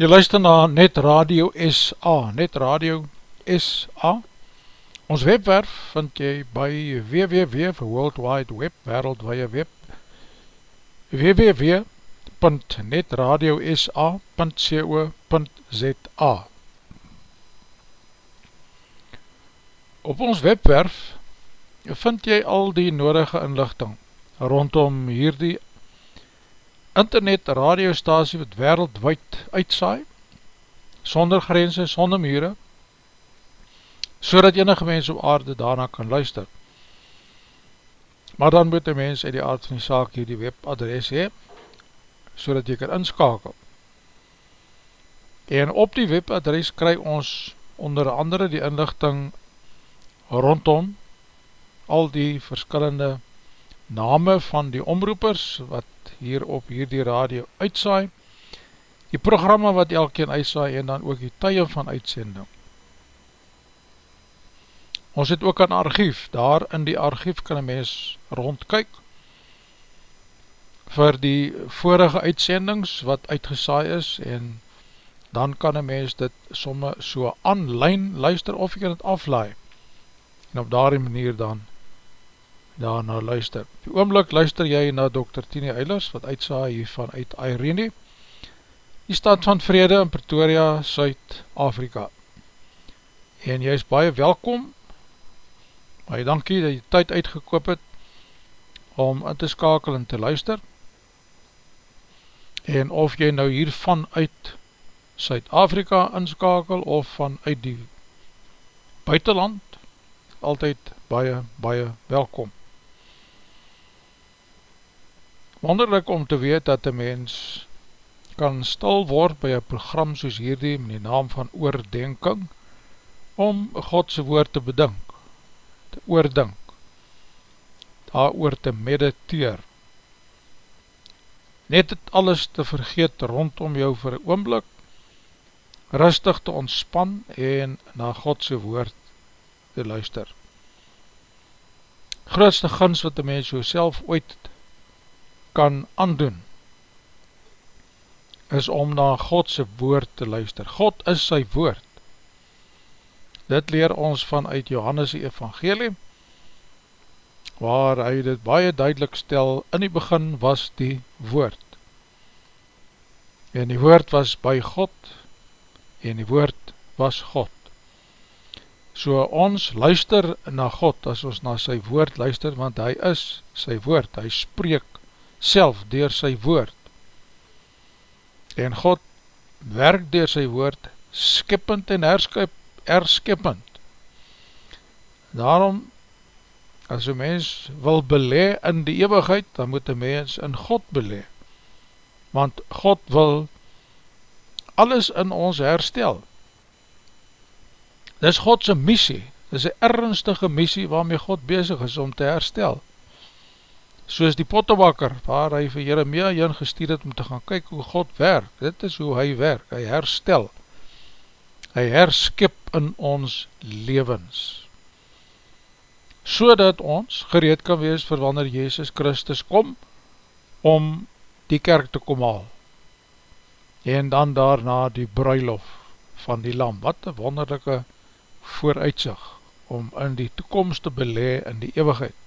Jy luister na Net Radio SA, Net Radio SA. Ons webwerf vind jy by www, World Wide Web, wereldwaie web, www.netradiosa.co.za Op ons webwerf vind jy al die nodige inlichting rondom hierdie internet radiostasie wat wereldwijd uitsaai, sonder grense, sonder mure, so dat enige mens op aarde daarna kan luister. Maar dan moet die mens uit die aard van die saak hier die webadres hee, so dat jy kan inskakel. En op die webadres kry ons onder andere die inlichting rondom al die verskillende name van die omroepers wat hier op hierdie radio uitsaai, die programma wat elkeen uitsaai en dan ook die tye van uitsending. Ons het ook een archief, daar in die archief kan een mens rondkyk vir die vorige uitsendings wat uitgesaai is en dan kan een mens dit somme so online luister of jy kan het aflaai en op daarie manier dan daarna luister. Die oomlik luister jy na Dr. Tini Eilers wat uitsaai hiervan uit Irene die stad van vrede in Pretoria, Suid-Afrika en jy is baie welkom baie dankie dat jy tyd uitgekoop het om in te skakel en te luister en of jy nou hiervan uit Suid-Afrika inskakel of vanuit die buitenland altyd baie, baie welkom wonderlik om te weet dat die mens kan stil word by een program soos hierdie met die naam van oordenking om Godse woord te bedink te oordink, daar oor te mediteer, net het alles te vergeet rondom jou vir een oomblik, rustig te ontspan en na Godse woord te luister. Grootste gins wat die mens jou self ooit kan aandoen, is om na Godse woord te luister. God is sy woord. Dit leer ons vanuit Johannes evangelie, waar hy dit baie duidelik stel, in die begin was die woord. En die woord was by God, en die woord was God. So ons luister na God, as ons na sy woord luister, want hy is sy woord, hy spreek self dier sy woord. En God werk dier sy woord, skippend en herskip erskeppend. Daarom, as een mens wil belee in die eeuwigheid, dan moet een mens in God belee. Want God wil alles in ons herstel. Dit is Godse missie, dit is een ernstige missie waarmee God bezig is om te herstel. Soos die pottebakker, waar hy vir Jeremia jyn gestuur het om te gaan kyk hoe God werk, dit is hoe hy werk, hy herstel. Hy herskip in ons levens, so dat ons gereed kan wees vir wanneer Jezus Christus kom, om die kerk te kom haal, en dan daarna die bruilof van die lam, wat een wonderlijke vooruitzig, om in die toekomst te belee in die eeuwigheid.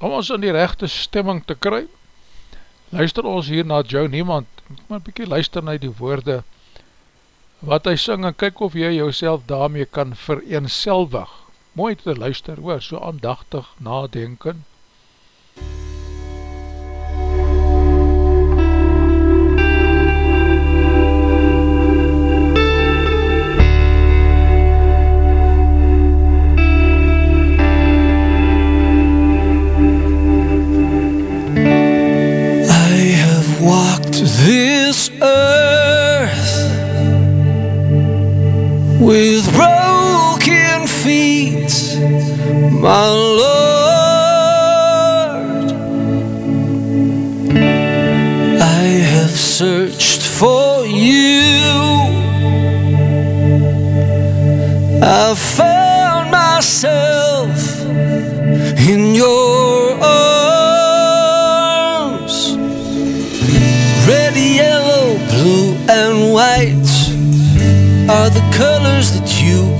Om ons in die rechte stemming te kry, luister ons hier na Joe Niemand, maar bykie luister na die woorde wat hy syng en kyk of jy jouself daarmee kan vereenselwig. Mooi te luister hoor, so aandachtig nadenken.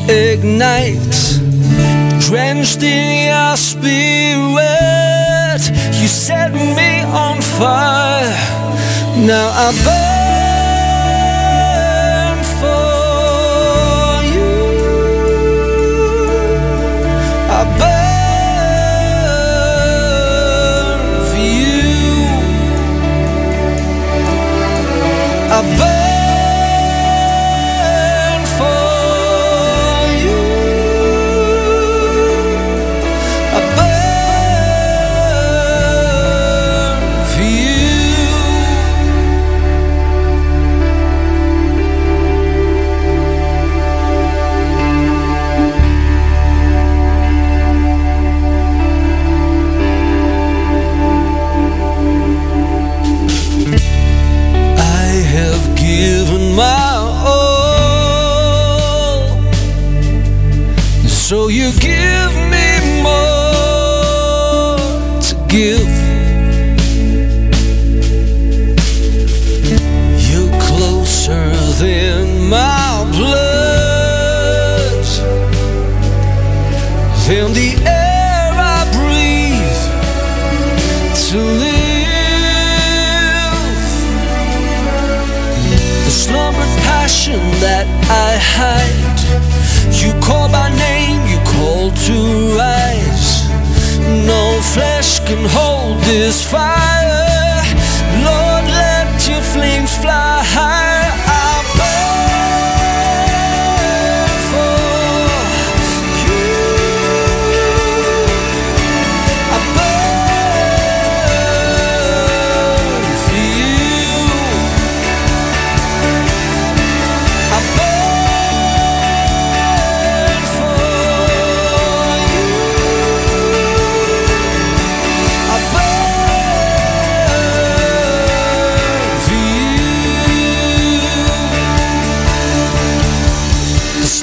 Ignite. Drenched in your spirit, you set me on fire. Now I burn in the air I breathe to live. The slumbered passion that I hide. You call by name, you call to rise. No flesh can hold this fire.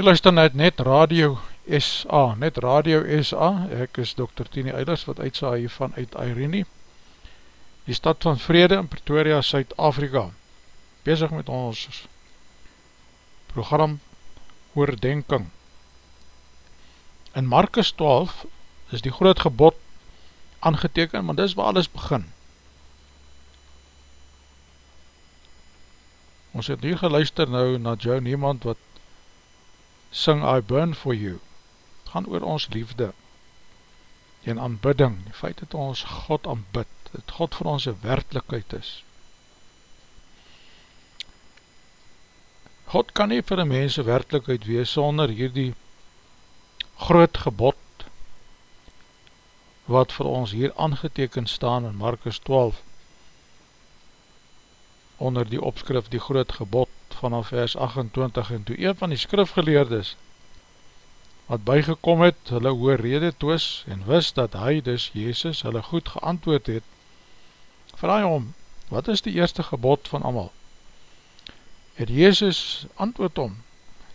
Jy luister net net Radio SA, net Radio SA, ek is Dr. Tini Eilers wat uitsa hiervan uit Irene, die stad van Vrede in Pretoria, Suid-Afrika, bezig met ons program Oordenking. In Markus 12 is die groot gebod aangeteken, maar dis waar alles begin. Ons het hier geluister nou na Joe Niemand wat Sing I Burn For You. Het gaan oor ons liefde en aanbidding, die feit dat ons God aanbid, dat God vir ons een werkelijkheid is. God kan nie vir die mense werkelijkheid wees sonder hierdie groot gebod wat vir ons hier aangeteken staan in Markus 12 onder die opskrif die groot gebod vanaf vers 28 en toe een van die skrifgeleerdes wat bygekom het, hulle hoor rede toos en wist dat hy dus Jezus hulle goed geantwoord het, vraag hom, wat is die eerste gebod van amal? Het Jezus antwoord om,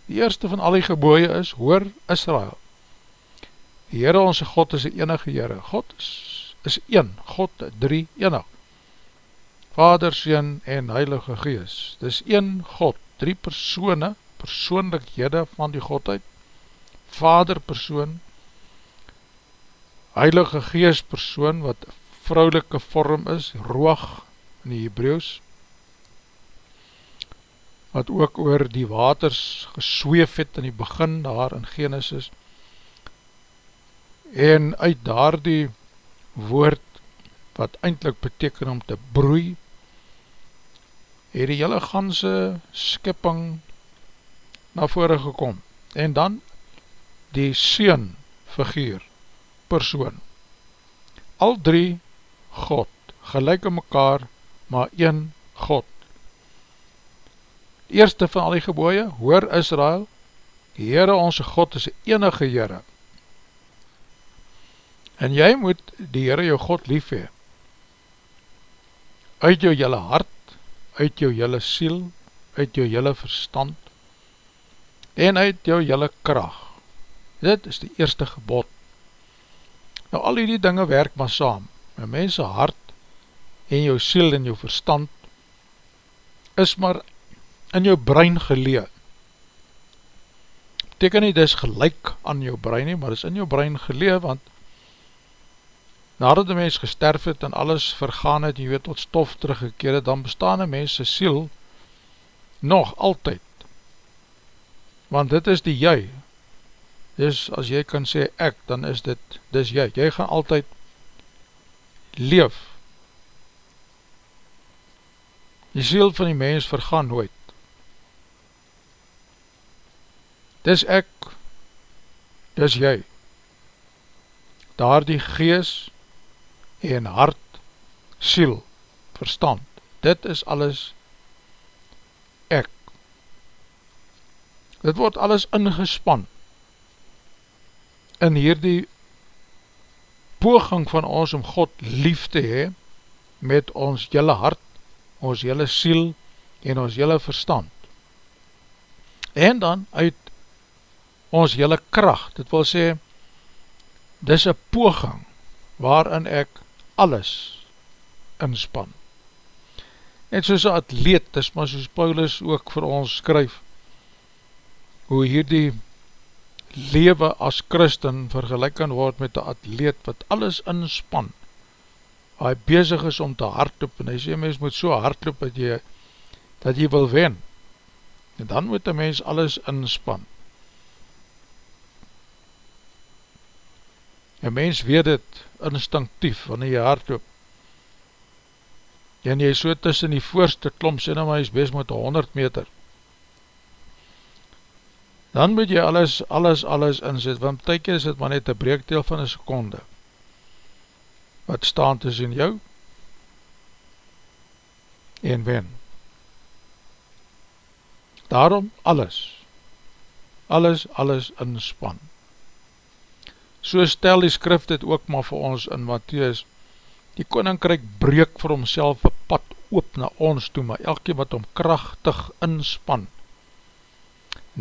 die eerste van al die geboeie is, hoor Israel, die Heere onze God is die enige Heere, God is, is een, God drie enig, Vader, Seen en Heilige Gees. Dis een God, drie persone, persoonlikhede van die Godheid, Vader persoon, Heilige Gees persoon, wat vrouwelike vorm is, roog in die Hebreeuws, wat ook oor die waters gesweef het in die begin daar in Genesis, en uit daar die woord, wat eindelijk beteken om te broei, het die hele ganse skipping na vore gekom, en dan die Seun figuur, persoon, al drie God, gelijk in mekaar, maar een God. Die eerste van al die geboeie, hoor Israel, die Heere onze God is enige Heere, en jy moet die Heere jou God lief hee, uit jou jylle hart, uit jou jylle siel, uit jou jylle verstand, en uit jou jylle kracht. Dit is die eerste gebod. Nou al die dinge werk maar saam, my mense hart, en jou siel en jou verstand, is maar in jou brein gelee. Beteken nie, dit is gelijk aan jou brein nie, maar is in jou brein gelee, want nadat die mens gesterf het en alles vergaan het, jy weet, tot stof teruggekeer het, dan bestaan die mens siel nog altyd. Want dit is die jy. Dus as jy kan sê ek, dan is dit, dis jy. Jy gaan altyd leef. Die siel van die mens vergaan nooit. Dis ek, dis jy. Daar die gees, en hart, siel, verstand, dit is alles ek. Dit word alles ingespan in hierdie poging van ons om God lief te hee met ons jylle hart, ons jylle siel en ons jylle verstand. En dan uit ons jylle kracht, dit wil sê, dis een poging waarin ek alles inspan. Net soos een atleet, dis maar soos Paulus ook vir ons skryf, hoe hierdie lewe as christen vergelijk kan word met een atleet wat alles inspan, waar hy bezig is om te hardloop, en hy sê, mens moet so hardloop dat jy, dat jy wil wen, en dan moet die mens alles inspan. Een mens weet het instinctief wanneer jy hardloop. En jy so tussen die voorste klomp, sê nou maar jy is best met 100 meter. Dan moet jy alles, alles, alles inzet, want tyk is het maar net een breekdeel van een seconde. Wat staan tussen jou en wen. Daarom alles, alles, alles inspan. So stel die skrif dit ook maar vir ons in Matthäus, die koninkryk breek vir homself een pad oop na ons toe, maar elke wat om krachtig inspan,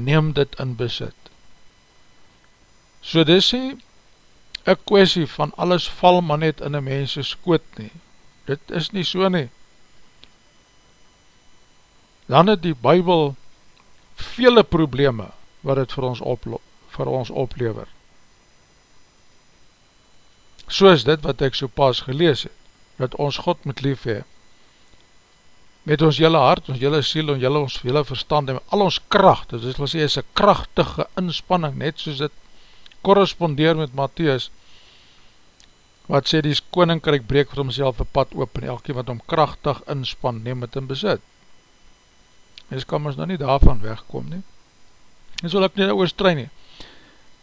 neem dit in besit. So dis sê, een kwestie van alles val maar net in een mense skoot nie. Dit is nie so nie. Dan het die bybel vele probleme wat het vir ons, op, vir ons oplever soos dit wat ek so pas gelees het, dat ons God moet lief hee, met ons jylle hart, ons jylle siel, ons jylle, ons jylle verstand, en al ons kracht, dit is, sê, is een krachtige inspanning, net soos dit korrespondeer met Matthäus, wat sê, die koninkryk breek vir homself een pad oop, en elke wat om krachtig inspan, neem het in besit. Mens kan ons nou nie daarvan wegkom nie. En so wil ek nie daar oorstrein nie.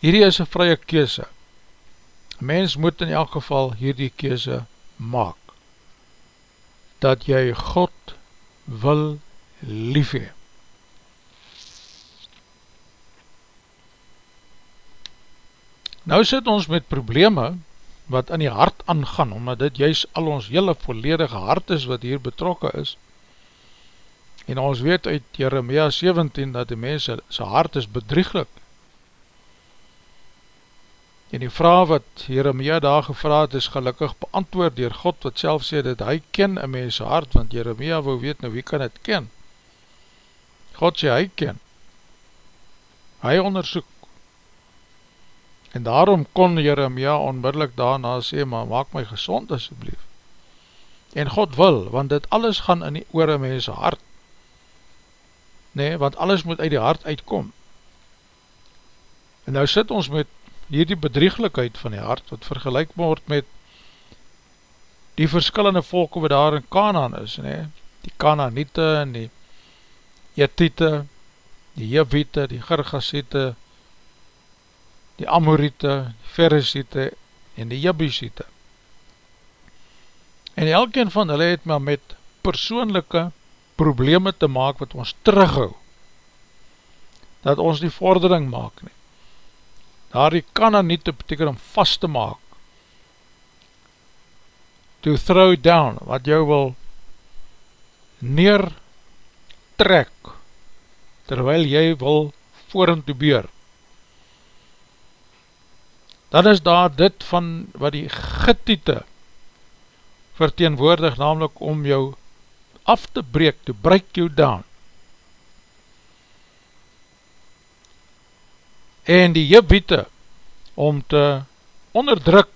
Hierdie is een vrye kese, mens moet in elk geval hierdie kese maak, dat jy God wil lief hee. Nou sit ons met probleme wat in die hart aangaan, omdat dit juist al ons hele volledige hart is wat hier betrokken is. En ons weet uit Jeremia 17 dat die mense, sy hart is bedrieglik, En die vraag wat Jeremia daar gevraad is gelukkig beantwoord dier God wat self sê dat hy ken een mens hart, want Jeremia wil weet nou wie kan het ken. God sê hy ken. Hy onderzoek. En daarom kon Jeremia onmiddellik daarna sê, maar maak my gezond asjeblief. En God wil, want dit alles gaan in die oor een mens hart. Nee, want alles moet uit die hart uitkom. En nou sit ons met hierdie bedrieglikheid van die hart, wat vergelijk word met die verskillende volke wat daar in Kanaan is, nee? die Kananiete en die Jetite, die Jewiete, die Gergasiete, die Amoriete, die Ferisiete en die Jebusiete. En elkeen van hulle het maar met persoonlijke probleme te maak wat ons terughou, dat ons die vordering maak nie. Daar die Kananiete beteken om vast te maak, to throw down, wat jou wil neertrek, terwyl jy wil voorin te beur. Dan is daar dit van wat die getiete verteenwoordig, namelijk om jou af te breek, to break you down. En die jebiete om te onderdruk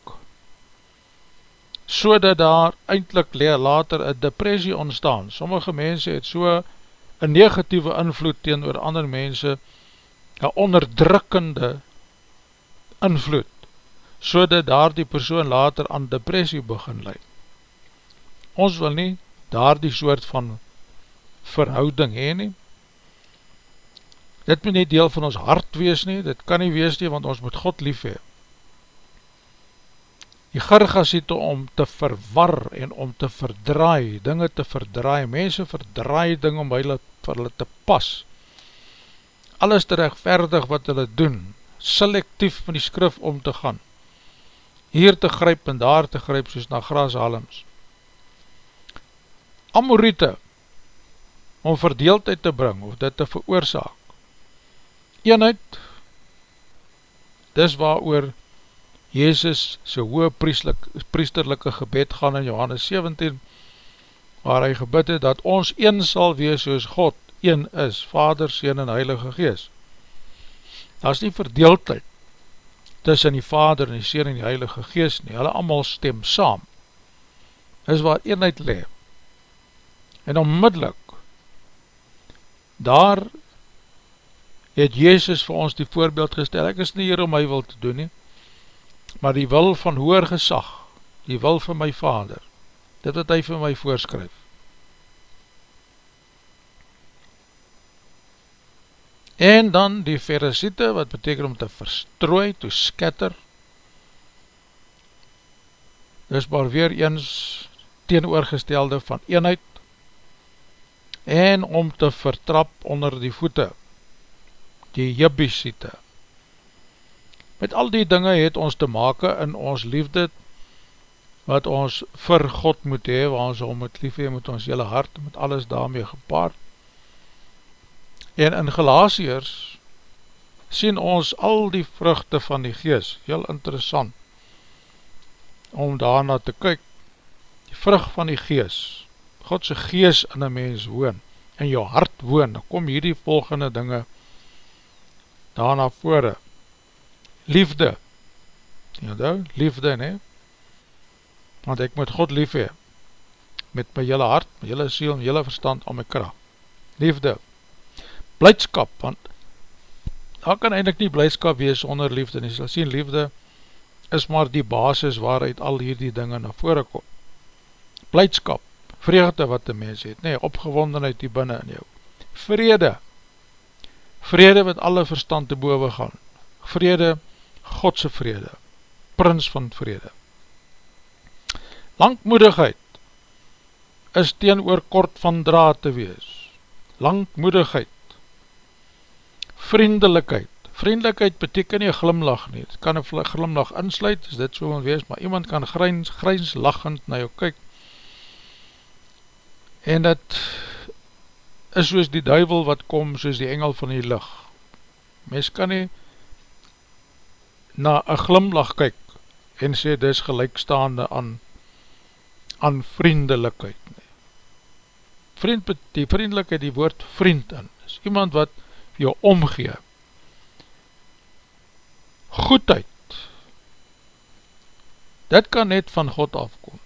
so dat daar eindelijk later een depressie ontstaan. Sommige mense het so een negatieve invloed teen oor ander mense, een onderdrukkende invloed, so dat daar die persoon later aan depressie begin leid. Ons wil nie daar die soort van verhouding heen nie. Dit moet nie deel van ons hart wees nie, dit kan nie wees nie, want ons moet God lief hee die gargasiete om te verwar en om te verdraai, dinge te verdraai, mense verdraai dinge om hulle, vir hulle te pas, alles te rechtverdig wat hulle doen, selectief van die skrif om te gaan, hier te gryp en daar te gryp soos na grashalims. Amorite, om verdeeldheid te bring, of dit te veroorzaak. Eenheid, dis waar oor Jezus sy hoge priesterlijke gebed gaan in Johannes 17, waar hy gebid het, dat ons een sal wees soos God een is, Vader, Seen en Heilige Gees. Daar is nie verdeeldheid tussen die Vader en die Seen en die Heilige Gees nie, hulle allemaal stem saam. Dis waar eenheid le. En onmiddellik, daar het Jezus vir ons die voorbeeld gestel, ek is nie hier om my wil te doen nie, maar die wil van hoer gesag, die wil van my vader, dit wat hy vir my voorskryf. En dan die verisiete, wat beteken om te verstrooi, to scatter, dis maar weer eens teenoorgestelde van eenheid, en om te vertrap onder die voete, die jibisiete, Met al die dinge het ons te make in ons liefde wat ons vir God moet hee, waar ons om het lief hee met ons hele hart, met alles daarmee gepaard. En in Galatiers sien ons al die vruchte van die gees, heel interessant, om daarna te kyk, die vrucht van die gees, Godse gees in een mens woon, in jou hart woon, dan kom hierdie volgende dinge daarna vore, liefde, ja nou, liefde nie, want ek moet God lief hee, met my hele hart, my hele siel, my hele verstand, al my kracht, liefde, blijdskap, want daar kan eindelijk nie blijdskap wees onder liefde, nie, sal sien, liefde is maar die basis waaruit al hierdie dinge na vore kom, blijdskap, vreugde wat die mens het, nee, opgewondenheid die binnen in jou, vrede, vrede wat alle verstand te boven gaan, vrede, Godse vrede, prins van vrede. Langmoedigheid is teen oor kort van draad te wees. Langmoedigheid, vriendelikheid, vriendelikheid beteken nie glimlach nie, het kan een glimlach insluit, as dit so wil wees, maar iemand kan grijns, grijns lachend na jou kyk, en het is soos die duivel wat kom, soos die engel van die licht. Mens kan nie na een glimlach kyk en sê dis gelijkstaande aan aan vriendelikheid nie. Vriend, die vriendelikheid, die woord vriend in, is iemand wat jou omgee. Goedheid, dit kan net van God afkom.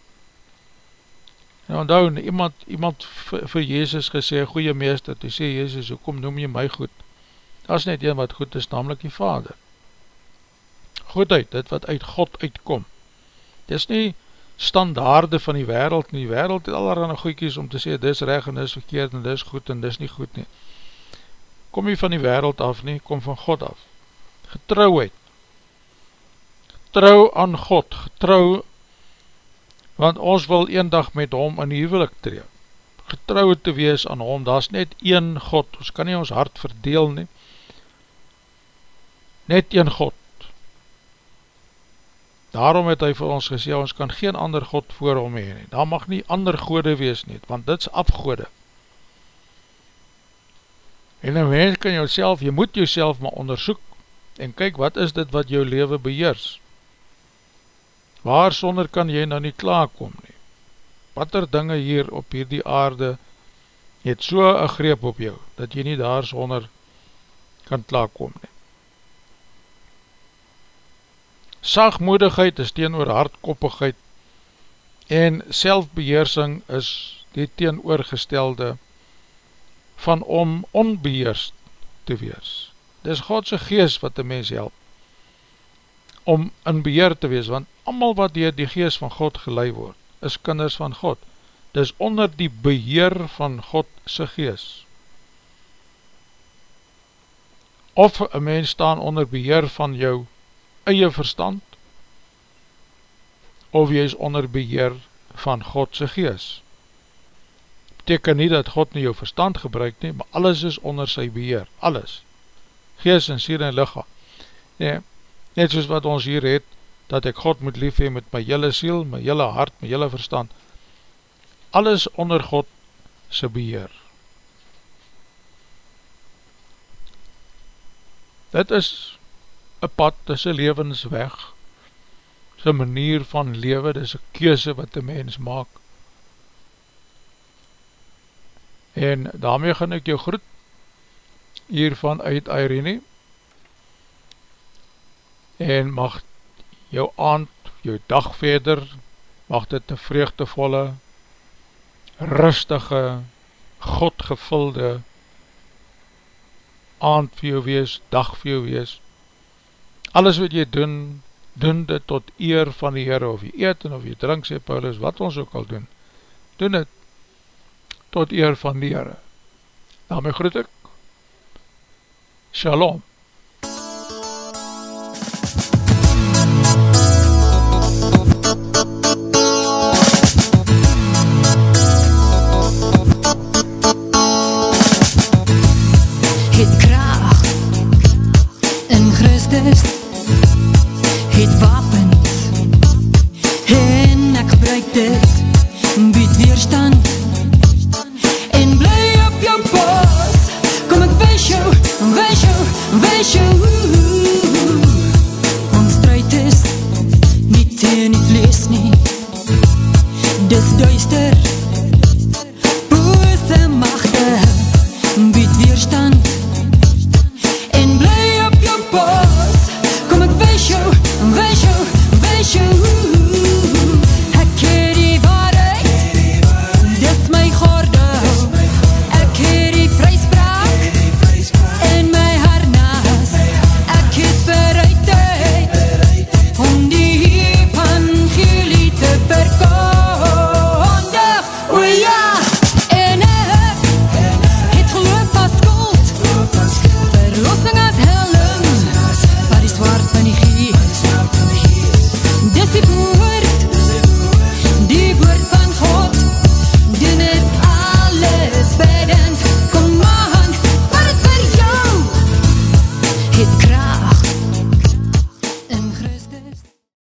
En onthou, iemand, iemand vir, Jezus gesê, goeie meester, toe sê Jezus, hoekom noem jy my goed? Dat is net een wat goed is, namelijk die Vader goedheid, dit wat uit God uitkom. Dit is nie standaarde van die wereld, en die wereld het allerhande goeikies om te sê, dis reg en dis verkeerd en dis goed en dis nie goed nie. Kom nie van die wereld af nie, kom van God af. Getrouheid. Getrouw aan God, getrouw, want ons wil een dag met hom in die huwelik tree. Getrouw te wees aan hom, daar is net een God, ons kan nie ons hart verdeel nie. Net een God. Daarom het hy vir ons gesê, ons kan geen ander God voor hom heen nie. Daar mag nie ander gode wees nie, want dit is afgode. En een mens kan jouself, jy moet jouself maar onderzoek, en kyk wat is dit wat jou leven beheers. Waar sonder kan jy nou nie klaarkom nie? Wat er dinge hier op hierdie aarde het so een greep op jou, dat jy nie daar sonder kan klaarkom nie. Sagmoedigheid is teenoor hardkoppigheid en selfbeheersing is die teenoorgestelde van om onbeheerst te wees. Dit is Godse gees wat die mens help om in beheer te wees, want allemaal wat dier die gees van God gelei word, is kinders van God. Dit is onder die beheer van Godse gees. Of een mens staan onder beheer van jou eie verstand of jy is onder beheer van Godse gees. Beteken nie dat God nie jou verstand gebruik nie, maar alles is onder sy beheer, alles. Gees en sier en lichaam. Nee, net soos wat ons hier het, dat ek God moet lief hee met my jylle siel, my jylle hart, my jylle verstand. Alles onder God sy beheer. Dit is een pad, dit is een levensweg, dit is een manier van leven, dit is een keuze wat die mens maak. En daarmee gaan ek jou groet, hiervan uit Irene, en mag jou aand, jou dag verder, mag dit een vreugdevolle, rustige, godgevulde aand vir jou wees, dag vir jou wees, alles wat jy doen, doen dit tot eer van die Heere, of jy eet en of jy drink, sê Paulus, wat ons ook al doen, doen dit tot eer van die Heere. Daarmee groet ek, Shalom. joyster